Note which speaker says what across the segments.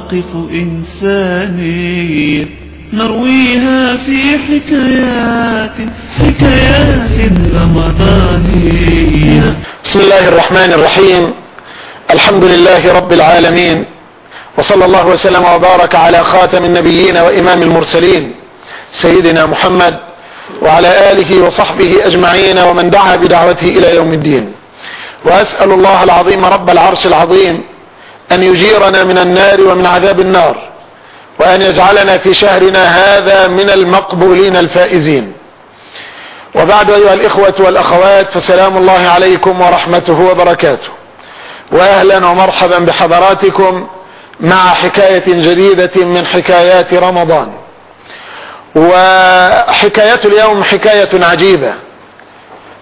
Speaker 1: مواقف إنسانية نرويها في حكايات حكايات رمضانية
Speaker 2: بسم الله الرحمن الرحيم. الحمد لله رب العالمين. وصلى الله وسلم وبارك على خاتم النبيين وإمام المرسلين سيدنا محمد وعلى آله وصحبه أجمعين ومن دعا بدعوته إلى يوم الدين. وأسأل الله العظيم رب العرش العظيم أن يجيرنا من النار ومن عذاب النار وأن يجعلنا في شهرنا هذا من المقبولين الفائزين. وبعد أيها الإخوة والأخوات فسلام الله عليكم ورحمته وبركاته. وأهلا ومرحبا بحضراتكم مع حكاية جديدة من حكايات رمضان. وحكاية اليوم حكاية عجيبة.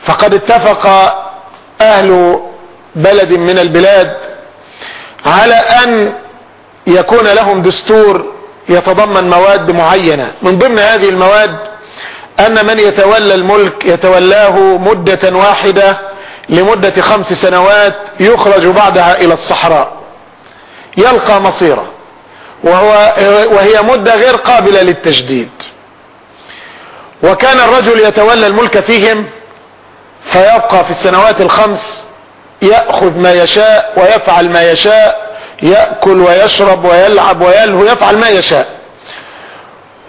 Speaker 2: فقد اتفق أهل بلد من البلاد على أن يكون لهم دستور يتضمن مواد معينة. من ضمن هذه المواد أن من يتولى الملك يتولاه مدة واحدة لمدة خمس سنوات يخرج بعدها إلى الصحراء. يلقى مصيره. وهو وهي مدة غير قابلة للتجديد. وكان الرجل يتولى الملك فيهم فيبقى في السنوات الخمس يأخذ ما يشاء ويفعل ما يشاء يأكل ويشرب ويلعب ويلهو يفعل ما يشاء.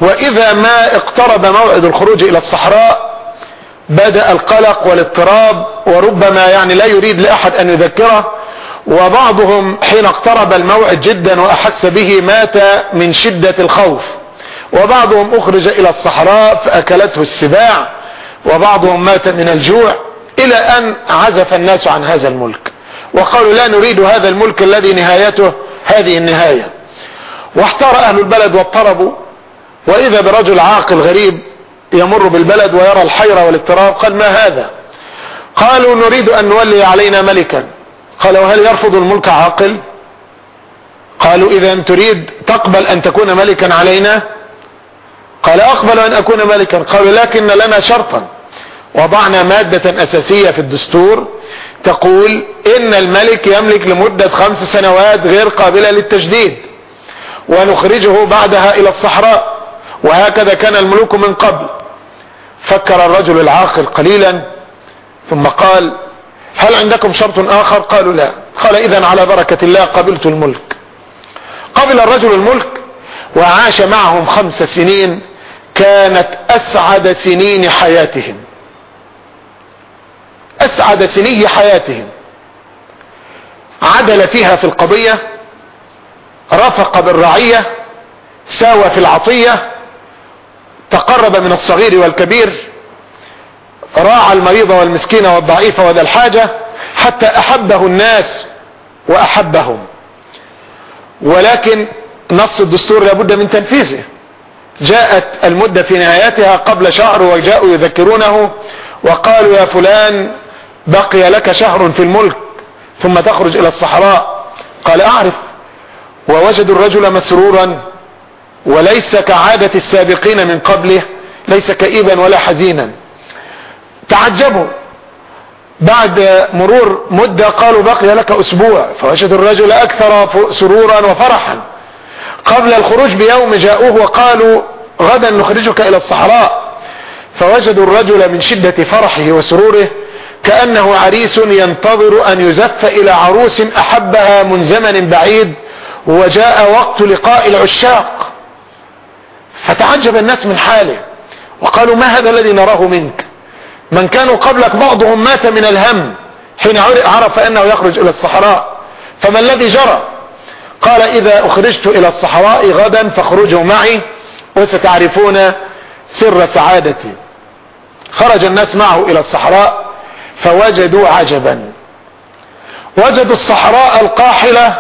Speaker 2: وإذا ما اقترب موعد الخروج إلى الصحراء بدأ القلق والاضطراب وربما يعني لا يريد لأحد أن يذكره وبعضهم حين اقترب الموعد جدا وأحس به مات من شدة الخوف. وبعضهم أخرج إلى الصحراء فأكلته السباع وبعضهم مات من الجوع. إلى أن عزف الناس عن هذا الملك. وقالوا لا نريد هذا الملك الذي نهايته هذه النهاية. واحتار أهل البلد واضطربوا. وإذا برجل عاقل غريب يمر بالبلد ويرى الحيرة والاضطراب قال ما هذا؟ قالوا نريد أن نولي علينا ملكا. قال وهل يرفض الملك عاقل؟ قالوا إذا تريد تقبل أن تكون ملكا علينا؟ قال أقبل أن أكون ملكا. قالوا لكن لنا شرطا. وضعنا مادة أساسية في الدستور تقول إن الملك يملك لمدة خمس سنوات غير قابلة للتجديد ونخرجه بعدها إلى الصحراء وهكذا كان الملوك من قبل. فكر الرجل العاقل قليلا ثم قال هل عندكم شرط آخر؟ قالوا لا. قال إذا على بركة الله قبلت الملك. قبل الرجل الملك وعاش معهم خمس سنين كانت أسعد سنين حياتهم. أسعد سني حياتهم. عدل فيها في القضية رفق بالرعية ساوى في العطية تقرب من الصغير والكبير راعى المريض والمسكين والضعيف وذا الحاجة حتى أحبه الناس وأحبهم. ولكن نص الدستور لابد من تنفيذه. جاءت المدة في نهايتها قبل شهر وجاءوا يذكرونه وقالوا يا فلان بقي لك شهر في الملك ثم تخرج إلى الصحراء. قال أعرف. ووجدوا الرجل مسرورا وليس كعادة السابقين من قبله ليس كئيبا ولا حزينا. تعجبوا. بعد مرور مدة قالوا بقي لك أسبوع. فوجدوا الرجل أكثر سرورا وفرحا. قبل الخروج بيوم جاءوه وقالوا غدا نخرجك إلى الصحراء. فوجدوا الرجل من شدة فرحه وسروره كأنه عريس ينتظر أن يزف إلى عروس أحبها من زمن بعيد وجاء وقت لقاء العشاق. فتعجب الناس من حاله وقالوا ما هذا الذي نراه منك؟ من كانوا قبلك بعضهم مات من الهم حين عرف أنه يخرج إلى الصحراء. فما الذي جرى؟ قال إذا أخرجت إلى الصحراء غدا فاخرجوا معي وستعرفون سر سعادتي. خرج الناس معه إلى الصحراء فوجدوا عجبا. وجدوا الصحراء القاحلة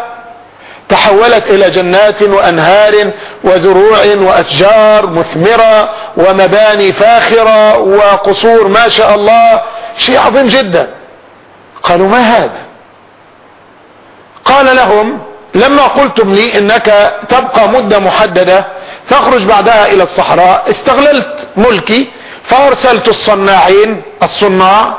Speaker 2: تحولت إلى جنات وأنهار وزروع وأشجار مثمرة ومباني فاخرة وقصور ما شاء الله شيء عظيم جدا. قالوا ما هذا؟ قال لهم لما قلتم لي إنك تبقى مدة محددة تخرج بعدها إلى الصحراء استغللت ملكي فأرسلت الصناعين الصناع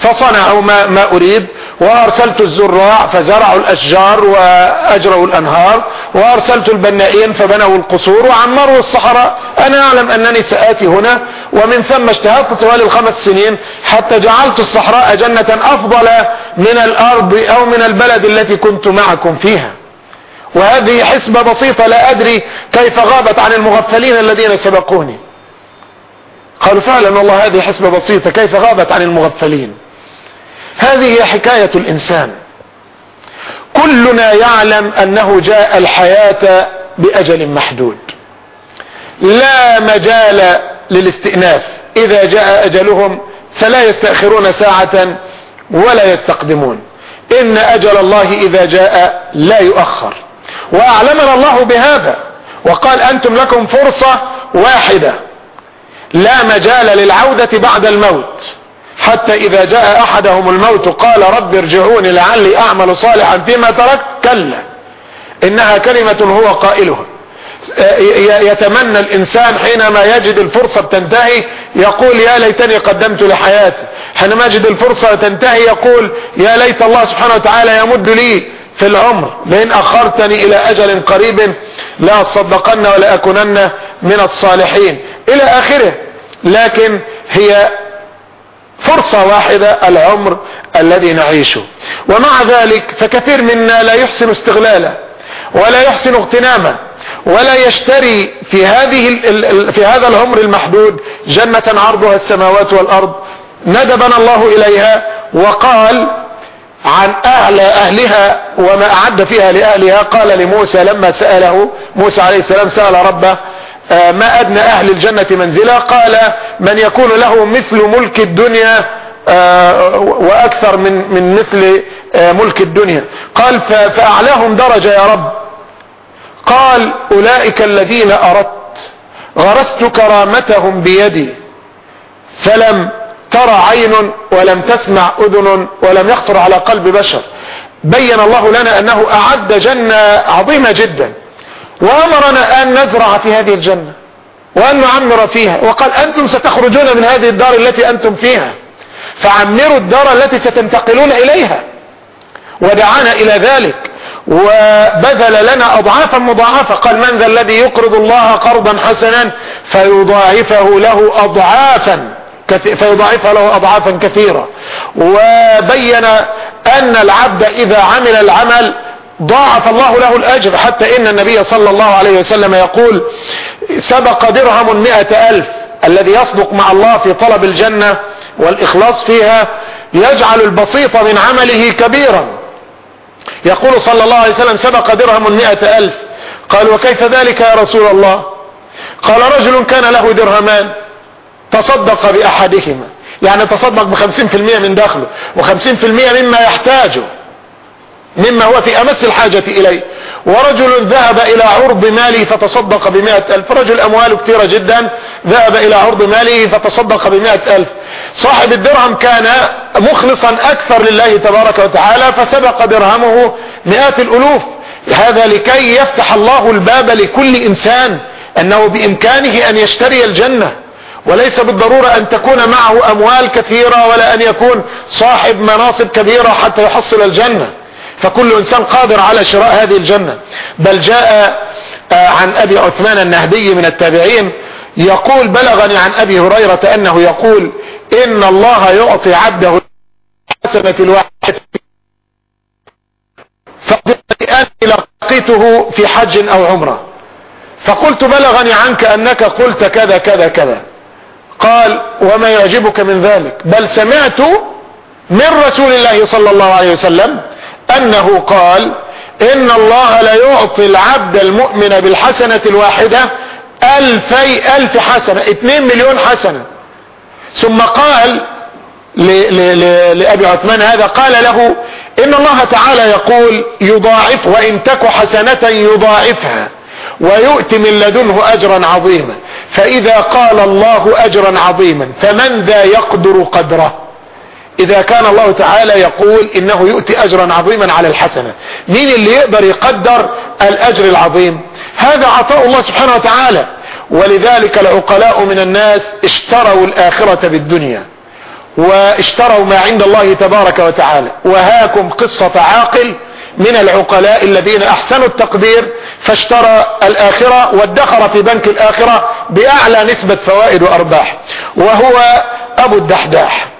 Speaker 2: فصنعوا ما, ما أريد وأرسلت الزراع فزرعوا الأشجار وأجروا الأنهار وأرسلت البنائين فبنوا القصور وعمروا الصحراء. أنا أعلم أنني سآتي هنا ومن ثم اجتهدت طوال الخمس سنين حتى جعلت الصحراء جنة أفضل من الأرض أو من البلد التي كنت معكم فيها. وهذه حسبة بسيطة لا أدري كيف غابت عن المغفلين الذين سبقوني. قالوا فعلا والله هذه حسبة بسيطة كيف غابت عن المغفلين؟ هذه هي حكاية الإنسان. كلنا يعلم أنه جاء الحياة بأجل محدود. لا مجال للاستئناف. إذا جاء أجلهم فلا يستأخرون ساعة ولا يستقدمون. إن أجل الله إذا جاء لا يؤخر. وأعلمنا الله بهذا. وقال أنتم لكم فرصة واحدة. لا مجال للعودة بعد الموت. حتى إذا جاء أحدهم الموت قال رب ارجعوني لعلي أعمل صالحا فيما تركت. كلا. إنها كلمة هو قائلها. يتمنى الإنسان حينما يجد الفرصة تنتهي يقول يا ليتني قدمت لحياتي. حينما يجد الفرصة تنتهي يقول يا ليت الله سبحانه وتعالى يمد لي في العمر. لئن أخرتني إلى أجل قريب لا اصدقن ولا أكونن من الصالحين. إلى آخره. لكن هي فرصة واحدة العمر الذي نعيشه. ومع ذلك فكثير منا لا يحسن استغلاله ولا يحسن اغتنامه ولا يشتري في هذه في هذا العمر المحدود جنة عرضها السماوات والأرض. ندبنا الله إليها وقال عن أهل أهلها وما أعد فيها لأهلها قال لموسى لما سأله موسى عليه السلام سأل ربه ما أدنى أهل الجنة منزلة؟ قال من يكون له مثل ملك الدنيا وأكثر من من مثل ملك الدنيا. قال فأعلاهم درجة يا رب. قال أولئك الذين أردت غرست كرامتهم بيدي فلم ترى عين ولم تسمع أذن ولم يخطر على قلب بشر. بين الله لنا أنه أعد جنة عظيمة جدا. وأمرنا أن نزرع في هذه الجنة وأن نعمر فيها. وقال أنتم ستخرجون من هذه الدار التي أنتم فيها. فعمروا الدار التي ستنتقلون إليها. ودعانا إلى ذلك. وبذل لنا أضعافا مضاعفة. قال من ذا الذي يقرض الله قرضا حسنا فيضاعفه له أضعافا فيضاعفها له أضعافا كثيرة. وبين أن العبد إذا عمل العمل ضاعف الله له الأجر حتى إن النبي صلى الله عليه وسلم يقول سبق درهم مئة ألف الذي يصدق مع الله في طلب الجنة والإخلاص فيها يجعل البسيط من عمله كبيرا. يقول صلى الله عليه وسلم سبق درهم مئة ألف. قال وكيف ذلك يا رسول الله؟ قال رجل كان له درهمان. تصدق بأحدهما. يعني تصدق بخمسين في المئة من دخله وخمسين في المئة مما يحتاجه. مما هو في أمس الحاجة اليه ورجل ذهب إلى عرض ماله فتصدق بمائة ألف. رجل أمواله كثيرة جدا. ذهب إلى عرض ماله فتصدق بمائة ألف. صاحب الدرهم كان مخلصا أكثر لله تبارك وتعالى فسبق درهمه مئات الألوف. هذا لكي يفتح الله الباب لكل إنسان أنه بإمكانه أن يشتري الجنة. وليس بالضرورة أن تكون معه أموال كثيرة ولا أن يكون صاحب مناصب كبيرة حتى يحصل الجنة. فكل إنسان قادر على شراء هذه الجنة. بل جاء عن أبي عثمان النهدي من التابعين يقول بلغني عن أبي هريرة أنه يقول إن الله يعطي عبده حسنة الواحد. فأني لقيته في حج أو عمرة. فقلت بلغني عنك أنك قلت كذا كذا كذا. قال وما يعجبك من ذلك. بل سمعت من رسول الله صلى الله عليه وسلم أنه قال إن الله لا يعطي العبد المؤمن بالحسنة الواحدة الفي ألف حسنة اتنين مليون حسنة. ثم قال لأبي عثمان هذا قال له إن الله تعالى يقول يضاعف وإن تك حسنة يضاعفها ويؤتي من لدنه أجرا عظيما. فإذا قال الله أجرا عظيما فمن ذا يقدر قدره؟ إذا كان الله تعالى يقول إنه يؤتي اجرا عظيما على الحسنة. مين اللي يقدر يقدر الأجر العظيم؟ هذا عطاء الله سبحانه وتعالى. ولذلك العقلاء من الناس اشتروا الآخرة بالدنيا واشتروا ما عند الله تبارك وتعالى. وهاكم قصة عاقل من العقلاء الذين أحسنوا التقدير فاشترى الآخرة وادخر في بنك الآخرة بأعلى نسبة فوائد وأرباح وهو أبو الدحداح.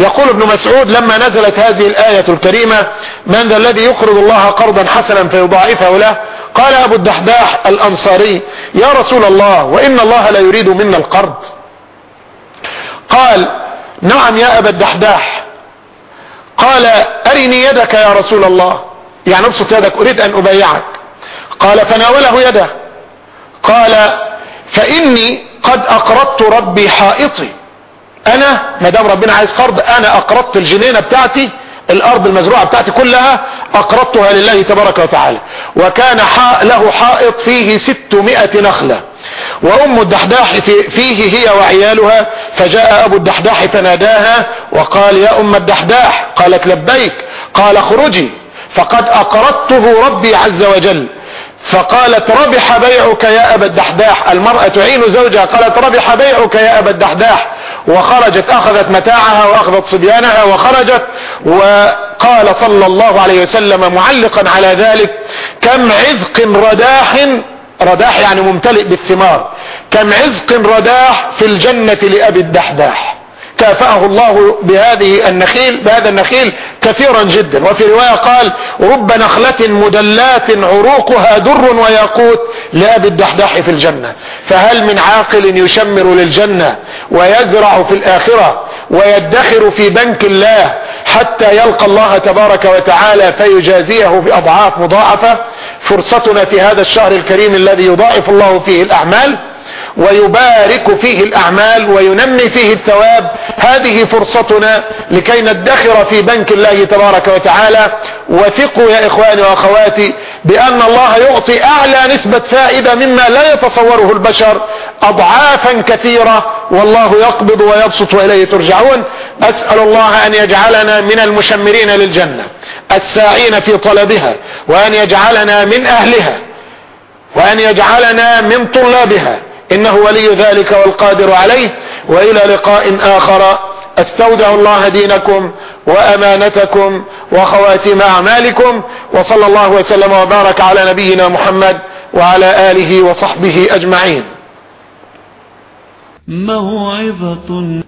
Speaker 2: يقول ابن مسعود لما نزلت هذه الآية الكريمة من ذا الذي يقرض الله قرضا حسنا فيضاعفه له؟ قال أبو الدحداح الأنصاري يا رسول الله وإن الله لا يريد منا القرض. قال نعم يا أبا الدحداح. قال أرني يدك يا رسول الله. يعني أبسط يدك أريد أن أبايعك. قال فناوله يده. قال فإني قد أقرضت ربي حائطي. أنا ما دام ربنا عايز قرض أنا أقرضت الجنينة بتاعتي الأرض المزروعة بتاعتي كلها أقرضتها لله تبارك وتعالى. وكان له حائط فيه ستمائة نخلة. وأم الدحداح فيه هي وعيالها فجاء أبو الدحداح فناداها وقال يا أم الدحداح قالت لبيك قال خرجي فقد أقرضته ربي عز وجل. فقالت ربح بيعك يا أبا الدحداح المرأة تعين زوجها قالت ربح بيعك يا أبا الدحداح وخرجت أخذت متاعها وأخذت صبيانها وخرجت وقال صلى الله عليه وسلم معلقا على ذلك كم عذق رداح رداح يعني ممتلئ بالثمار كم عزق رداح في الجنة لأبي الدحداح. كافأه الله بهذه النخيل بهذا النخيل كثيرا جدا. وفي رواية قال رب نخلة مدلات عروقها در وياقوت لأبي الدحداح في الجنة. فهل من عاقل يشمر للجنة ويزرع في الآخرة ويدخر في بنك الله حتى يلقى الله تبارك وتعالى فيجازيه بأضعاف مضاعفة؟ فرصتنا في هذا الشهر الكريم الذي يضاعف الله فيه الأعمال ويبارك فيه الأعمال وينمي فيه الثواب هذه فرصتنا لكي ندخر في بنك الله تبارك وتعالى. وثقوا يا إخواني وأخواتي بأن الله يعطي أعلى نسبة فائدة مما لا يتصوره البشر اضعافا كثيرة. والله يقبض ويبسط وإليه ترجعون. أسأل الله أن يجعلنا من المشمرين للجنة الساعين في طلبها وأن يجعلنا من أهلها وأن يجعلنا من طلابها. إنه ولي ذلك والقادر عليه. وإلى لقاء آخر. استودع الله دينكم وأمانتكم وخواتم أعمالكم وصلى الله وسلم وبارك على نبينا محمد وعلى آله وصحبه أجمعين.
Speaker 1: موعظة.